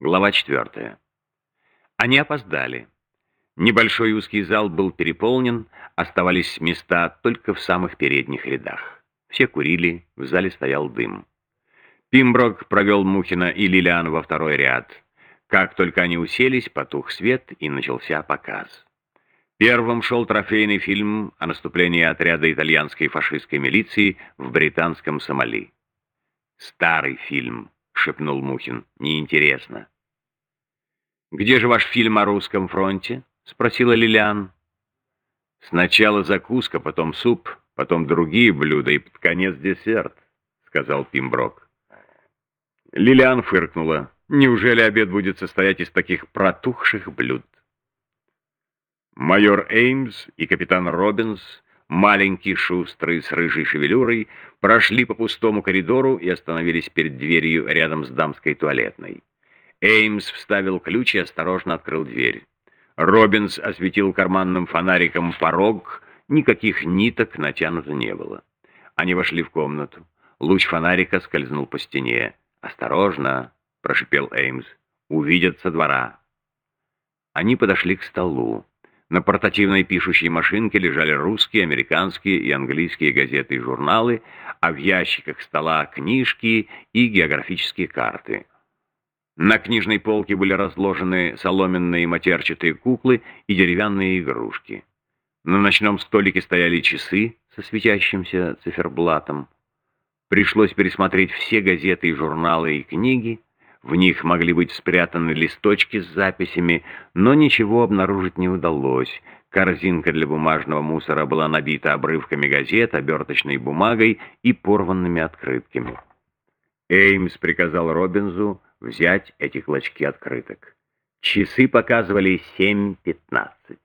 Глава 4. Они опоздали. Небольшой узкий зал был переполнен, оставались места только в самых передних рядах. Все курили, в зале стоял дым. Пимброк провел Мухина и Лилиан во второй ряд. Как только они уселись, потух свет и начался показ. Первым шел трофейный фильм о наступлении отряда итальянской фашистской милиции в британском Сомали. Старый фильм — шепнул Мухин. «Неинтересно». «Где же ваш фильм о русском фронте?» — спросила Лилиан. «Сначала закуска, потом суп, потом другие блюда и под конец десерт», — сказал Пимброк. Лилиан фыркнула. «Неужели обед будет состоять из таких протухших блюд?» Майор Эймс и капитан Робинс маленький, шустрый, с рыжей шевелюрой, прошли по пустому коридору и остановились перед дверью рядом с дамской туалетной. Эймс вставил ключ и осторожно открыл дверь. Робинс осветил карманным фонариком порог, никаких ниток натянуто не было. Они вошли в комнату. Луч фонарика скользнул по стене. «Осторожно!» — прошипел Эймс. «Увидят со двора». Они подошли к столу. На портативной пишущей машинке лежали русские, американские и английские газеты и журналы, а в ящиках стола книжки и географические карты. На книжной полке были разложены соломенные матерчатые куклы и деревянные игрушки. На ночном столике стояли часы со светящимся циферблатом. Пришлось пересмотреть все газеты и журналы и книги, в них могли быть спрятаны листочки с записями, но ничего обнаружить не удалось. Корзинка для бумажного мусора была набита обрывками газет, оберточной бумагой и порванными открытками. Эймс приказал Робинзу взять эти клочки открыток. Часы показывали 7.15.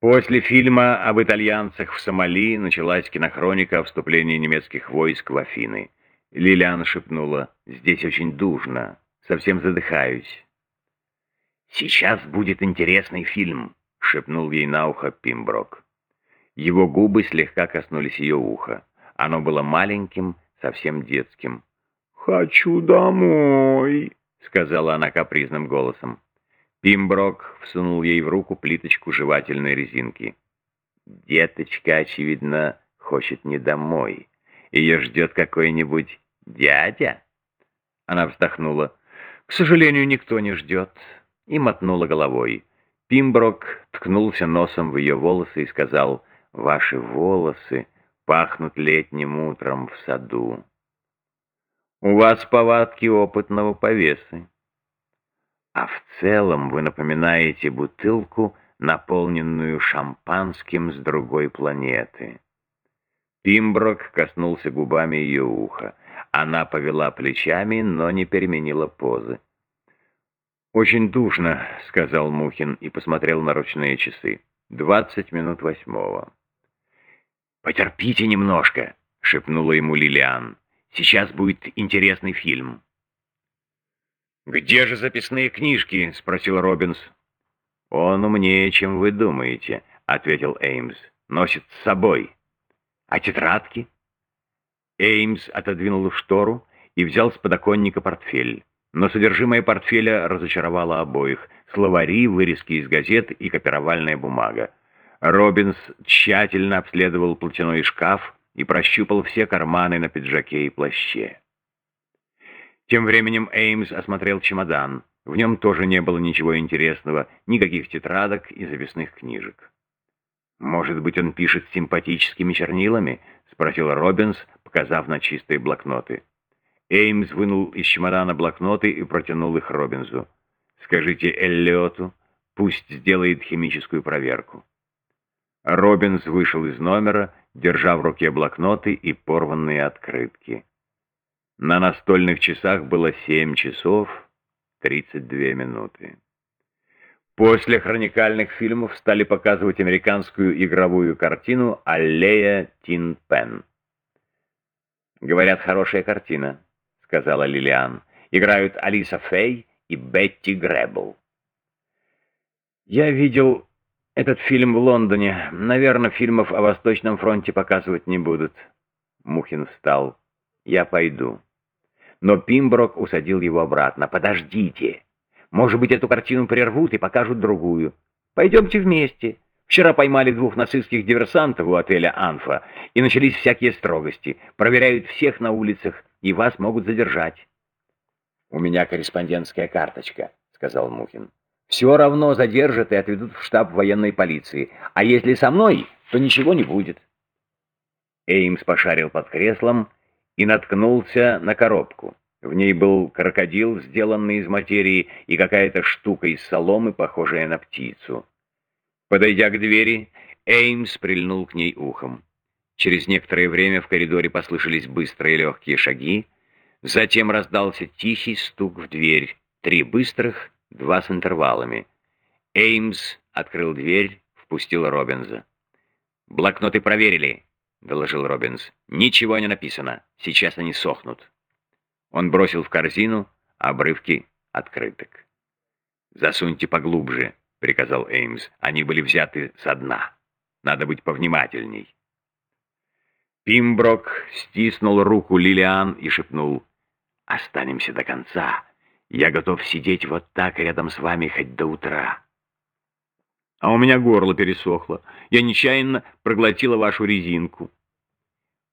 После фильма об итальянцах в Сомали началась кинохроника о вступлении немецких войск в Афины. Лилиан шепнула, «Здесь очень душно, совсем задыхаюсь». «Сейчас будет интересный фильм», — шепнул ей на ухо Пимброк. Его губы слегка коснулись ее уха. Оно было маленьким, совсем детским. «Хочу домой», — сказала она капризным голосом. Пимброк всунул ей в руку плиточку жевательной резинки. «Деточка, очевидно, хочет не домой. Ее ждет какой-нибудь дядя?» Она вздохнула. «К сожалению, никто не ждет». И мотнула головой. Пимброк ткнулся носом в ее волосы и сказал, «Ваши волосы пахнут летним утром в саду». «У вас повадки опытного повесы». «А в целом вы напоминаете бутылку, наполненную шампанским с другой планеты». Пимброк коснулся губами ее уха. Она повела плечами, но не переменила позы. «Очень душно», — сказал Мухин и посмотрел на ручные часы. «Двадцать минут восьмого». «Потерпите немножко», — шепнула ему Лилиан. «Сейчас будет интересный фильм». «Где же записные книжки?» — спросил Робинс. «Он умнее, чем вы думаете», — ответил Эймс. «Носит с собой». А тетрадки? Эймс отодвинул штору и взял с подоконника портфель. Но содержимое портфеля разочаровало обоих. Словари, вырезки из газет и копировальная бумага. Робинс тщательно обследовал платяной шкаф и прощупал все карманы на пиджаке и плаще. Тем временем Эймс осмотрел чемодан. В нем тоже не было ничего интересного, никаких тетрадок и записных книжек. «Может быть, он пишет симпатическими чернилами?» — спросил Робинс, показав на чистые блокноты. Эймс вынул из чемодана блокноты и протянул их Робинзу. «Скажите Эллиоту, пусть сделает химическую проверку». Робинс вышел из номера, держа в руке блокноты и порванные открытки. На настольных часах было семь часов тридцать две минуты. После хроникальных фильмов стали показывать американскую игровую картину «Аллея Тин Пен». «Говорят, хорошая картина», — сказала Лилиан. «Играют Алиса Фей и Бетти Гребл». «Я видел этот фильм в Лондоне. Наверное, фильмов о Восточном фронте показывать не будут». Мухин встал. «Я пойду». Но Пимброк усадил его обратно. «Подождите! Может быть, эту картину прервут и покажут другую. Пойдемте вместе. Вчера поймали двух нацистских диверсантов у отеля «Анфа», и начались всякие строгости. Проверяют всех на улицах, и вас могут задержать». «У меня корреспондентская карточка», — сказал Мухин. «Все равно задержат и отведут в штаб военной полиции. А если со мной, то ничего не будет». Эймс пошарил под креслом и наткнулся на коробку. В ней был крокодил, сделанный из материи, и какая-то штука из соломы, похожая на птицу. Подойдя к двери, Эймс прильнул к ней ухом. Через некоторое время в коридоре послышались быстрые легкие шаги, затем раздался тихий стук в дверь, три быстрых, два с интервалами. Эймс открыл дверь, впустил Робинза. «Блокноты проверили», — доложил Робинс. «Ничего не написано. Сейчас они сохнут». Он бросил в корзину обрывки открыток. «Засуньте поглубже», — приказал Эймс. «Они были взяты со дна. Надо быть повнимательней». Пимброк стиснул руку Лилиан и шепнул. «Останемся до конца. Я готов сидеть вот так рядом с вами хоть до утра». «А у меня горло пересохло. Я нечаянно проглотила вашу резинку».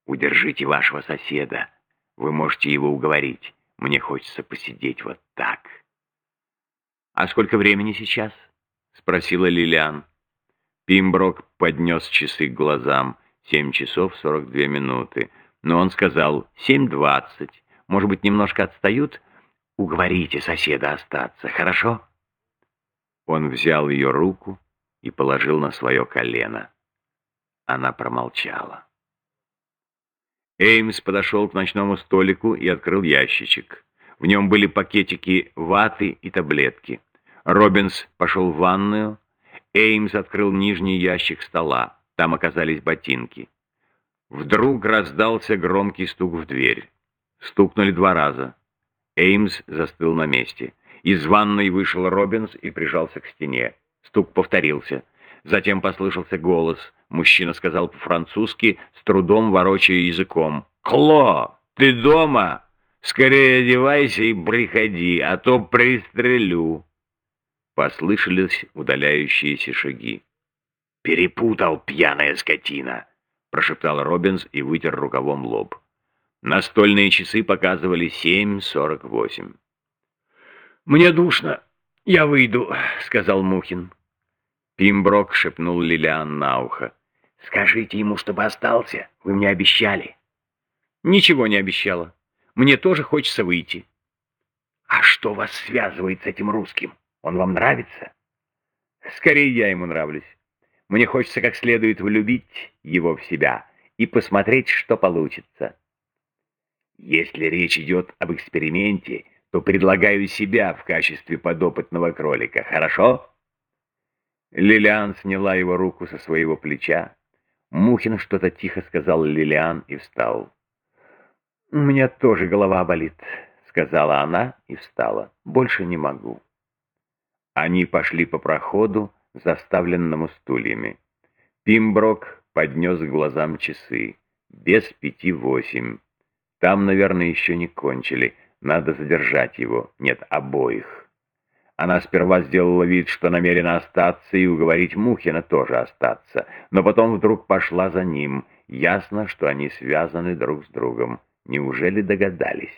«Удержите вашего соседа», вы можете его уговорить. Мне хочется посидеть вот так. «А сколько времени сейчас?» — спросила Лилиан. Пимброк поднес часы к глазам. Семь часов сорок две минуты. Но он сказал «семь двадцать». Может быть, немножко отстают? Уговорите соседа остаться, хорошо?» Он взял ее руку и положил на свое колено. Она промолчала. Эймс подошел к ночному столику и открыл ящичек. В нем были пакетики ваты и таблетки. Робинс пошел в ванную. Эймс открыл нижний ящик стола. Там оказались ботинки. Вдруг раздался громкий стук в дверь. Стукнули два раза. Эймс застыл на месте. Из ванной вышел Робинс и прижался к стене. Стук повторился. Затем послышался голос. Мужчина сказал по-французски, с трудом ворочая языком. «Кло, ты дома? Скорее одевайся и приходи, а то пристрелю». Послышались удаляющиеся шаги. «Перепутал, пьяная скотина!» — прошептал Робинс и вытер рукавом лоб. Настольные часы показывали семь сорок восемь. «Мне душно. Я выйду», — сказал Мухин. Пимброк шепнул Лилиан на ухо. «Скажите ему, чтобы остался. Вы мне обещали». «Ничего не обещала. Мне тоже хочется выйти». «А что вас связывает с этим русским? Он вам нравится?» «Скорее я ему нравлюсь. Мне хочется как следует влюбить его в себя и посмотреть, что получится». «Если речь идет об эксперименте, то предлагаю себя в качестве подопытного кролика, хорошо?» Лилиан сняла его руку со своего плеча. Мухин что-то тихо сказал Лилиан и встал. «У меня тоже голова болит», — сказала она и встала. «Больше не могу». Они пошли по проходу, заставленному стульями. Пимброк поднес к глазам часы. Без пяти восемь. Там, наверное, еще не кончили. Надо задержать его. Нет, обоих. Она сперва сделала вид, что намерена остаться, и уговорить Мухина тоже остаться, но потом вдруг пошла за ним. Ясно, что они связаны друг с другом. Неужели догадались?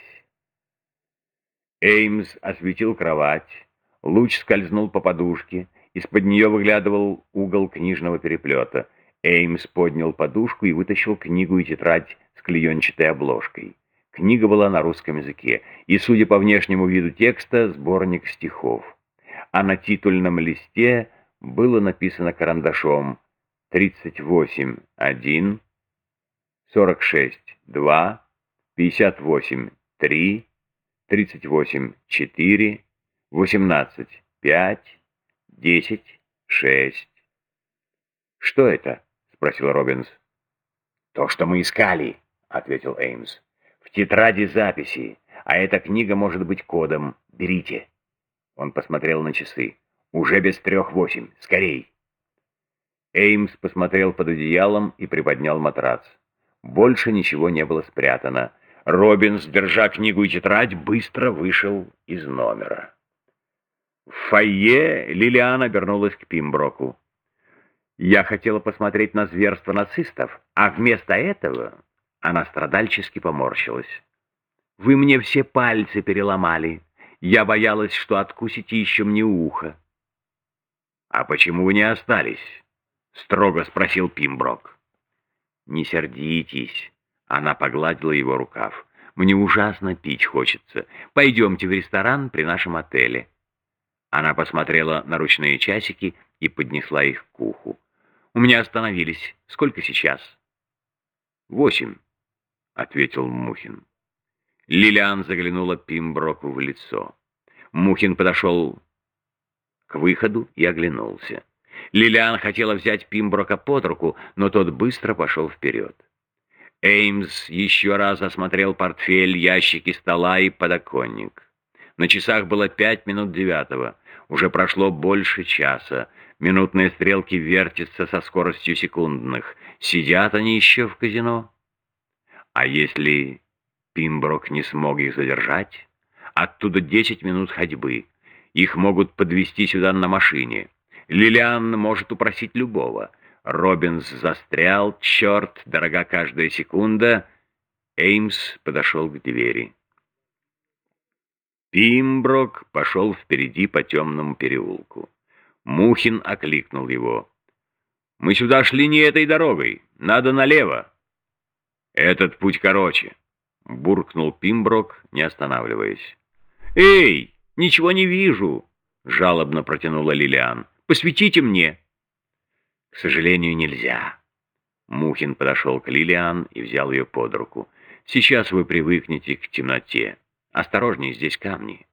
Эймс осветил кровать. Луч скользнул по подушке. Из-под нее выглядывал угол книжного переплета. Эймс поднял подушку и вытащил книгу и тетрадь с клеенчатой обложкой. Книга была на русском языке, и, судя по внешнему виду текста, сборник стихов. А на титульном листе было написано карандашом 38.1, 46.2, 58.3, 38.4, 18.5, 10.6. «Что это?» — спросил Робинс. «То, что мы искали», — ответил Эймс. В тетради записи, а эта книга может быть кодом. Берите. Он посмотрел на часы. Уже без трех восемь. Скорей. Эймс посмотрел под одеялом и приподнял матрац. Больше ничего не было спрятано. Робинс, держа книгу и тетрадь, быстро вышел из номера. В фойе Лилиан обернулась к Пимброку. «Я хотела посмотреть на зверство нацистов, а вместо этого...» Она страдальчески поморщилась. «Вы мне все пальцы переломали. Я боялась, что откусите еще мне ухо». «А почему вы не остались?» — строго спросил Пимброк. «Не сердитесь», — она погладила его рукав. «Мне ужасно пить хочется. Пойдемте в ресторан при нашем отеле». Она посмотрела на ручные часики и поднесла их к уху. «У меня остановились. Сколько сейчас?» «Восемь», — ответил Мухин. Лилиан заглянула Пимброку в лицо. Мухин подошел к выходу и оглянулся. Лилиан хотела взять Пимброка под руку, но тот быстро пошел вперед. Эймс еще раз осмотрел портфель, ящики стола и подоконник. На часах было пять минут девятого. Уже прошло больше часа. Минутные стрелки вертятся со скоростью секундных. Сидят они еще в казино? А если Пимброк не смог их задержать? Оттуда десять минут ходьбы. Их могут подвести сюда на машине. Лилиан может упросить любого. Робинс застрял, черт, дорога каждая секунда. Эймс подошел к двери. Пимброк пошел впереди по темному переулку. Мухин окликнул его. «Мы сюда шли не этой дорогой, надо налево». «Этот путь короче», — буркнул Пимброк, не останавливаясь. «Эй, ничего не вижу!» — жалобно протянула Лилиан. «Посветите мне!» «К сожалению, нельзя». Мухин подошел к Лилиан и взял ее под руку. «Сейчас вы привыкнете к темноте. Осторожней, здесь камни».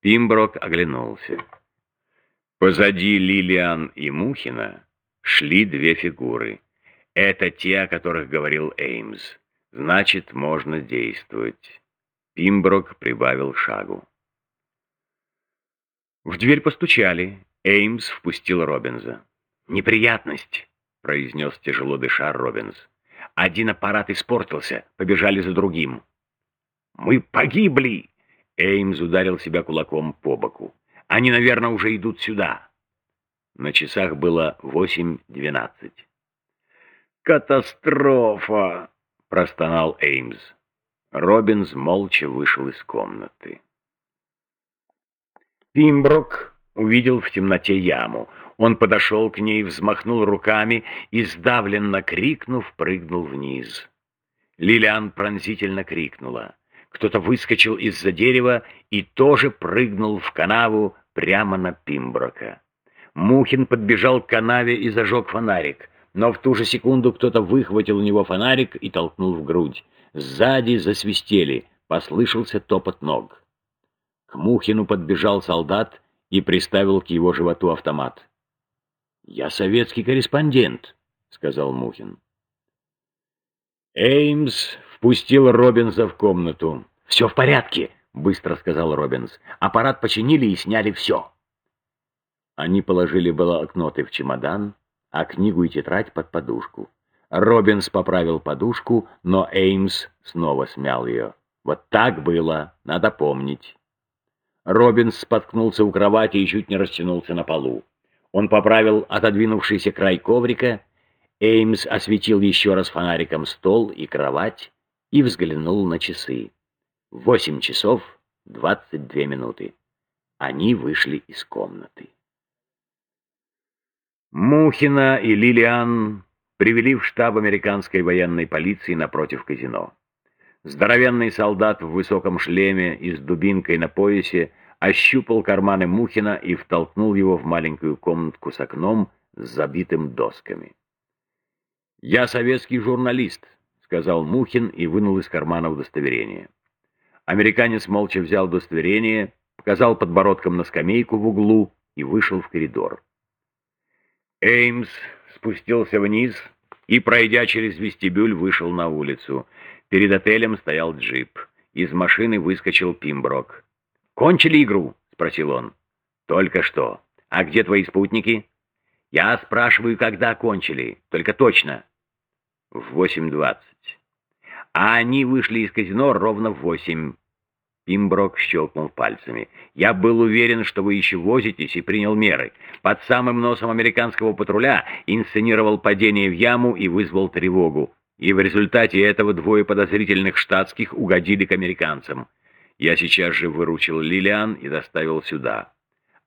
Пимброк оглянулся. Позади Лилиан и Мухина шли две фигуры. Это те, о которых говорил Эймс. Значит, можно действовать. Пимброк прибавил шагу. В дверь постучали. Эймс впустил Робинза. «Неприятность», — произнес тяжело дыша Робинс. «Один аппарат испортился, побежали за другим». «Мы погибли!» Эймс ударил себя кулаком по боку. «Они, наверное, уже идут сюда». На часах было восемь двенадцать. «Катастрофа!» — простонал Эймс. Робинс молча вышел из комнаты. Пимброк увидел в темноте яму. Он подошел к ней, взмахнул руками и, сдавленно крикнув, прыгнул вниз. Лилиан пронзительно крикнула. Кто-то выскочил из-за дерева и тоже прыгнул в канаву прямо на Пимброка. Мухин подбежал к канаве и зажег фонарик, но в ту же секунду кто-то выхватил у него фонарик и толкнул в грудь. Сзади засвистели, послышался топот ног. К Мухину подбежал солдат и приставил к его животу автомат. «Я советский корреспондент», — сказал Мухин. Эймс впустил Робинса в комнату. «Все в порядке», — быстро сказал Робинс. «Аппарат починили и сняли все». Они положили блокноты в чемодан, а книгу и тетрадь под подушку. Робинс поправил подушку, но Эймс снова смял ее. Вот так было, надо помнить. Робинс споткнулся у кровати и чуть не растянулся на полу. Он поправил отодвинувшийся край коврика, Эймс осветил еще раз фонариком стол и кровать и взглянул на часы. Восемь часов двадцать две минуты. Они вышли из комнаты. Мухина и Лилиан привели в штаб американской военной полиции напротив казино. Здоровенный солдат в высоком шлеме и с дубинкой на поясе ощупал карманы Мухина и втолкнул его в маленькую комнатку с окном с забитым досками. «Я советский журналист», — сказал Мухин и вынул из кармана удостоверение. Американец молча взял удостоверение, показал подбородком на скамейку в углу и вышел в коридор. Эймс спустился вниз и, пройдя через вестибюль, вышел на улицу. Перед отелем стоял джип. Из машины выскочил Пимброк. «Кончили игру?» — спросил он. «Только что. А где твои спутники?» «Я спрашиваю, когда кончили. Только точно». «В восемь двадцать». а они вышли из казино ровно в восемь. Пимброк щелкнул пальцами. «Я был уверен, что вы еще возитесь, и принял меры. Под самым носом американского патруля инсценировал падение в яму и вызвал тревогу. И в результате этого двое подозрительных штатских угодили к американцам. Я сейчас же выручил Лилиан и доставил сюда.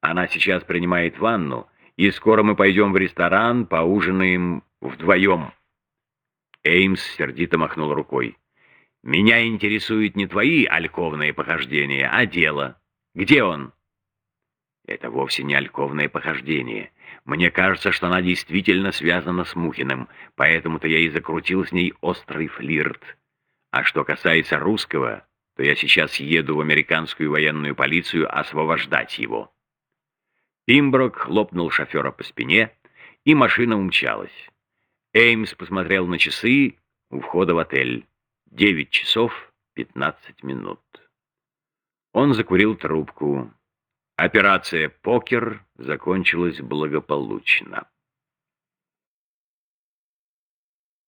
Она сейчас принимает ванну, и скоро мы пойдем в ресторан, поужинаем вдвоем». Эймс сердито махнул рукой. Меня интересуют не твои альковные похождения, а дело. Где он? Это вовсе не альковное похождение. Мне кажется, что она действительно связана с Мухиным, поэтому-то я и закрутил с ней острый флирт. А что касается русского, то я сейчас еду в американскую военную полицию освобождать его. Пимброк хлопнул шофера по спине, и машина умчалась. Эймс посмотрел на часы у входа в отель. Девять часов пятнадцать минут. Он закурил трубку. Операция «Покер» закончилась благополучно.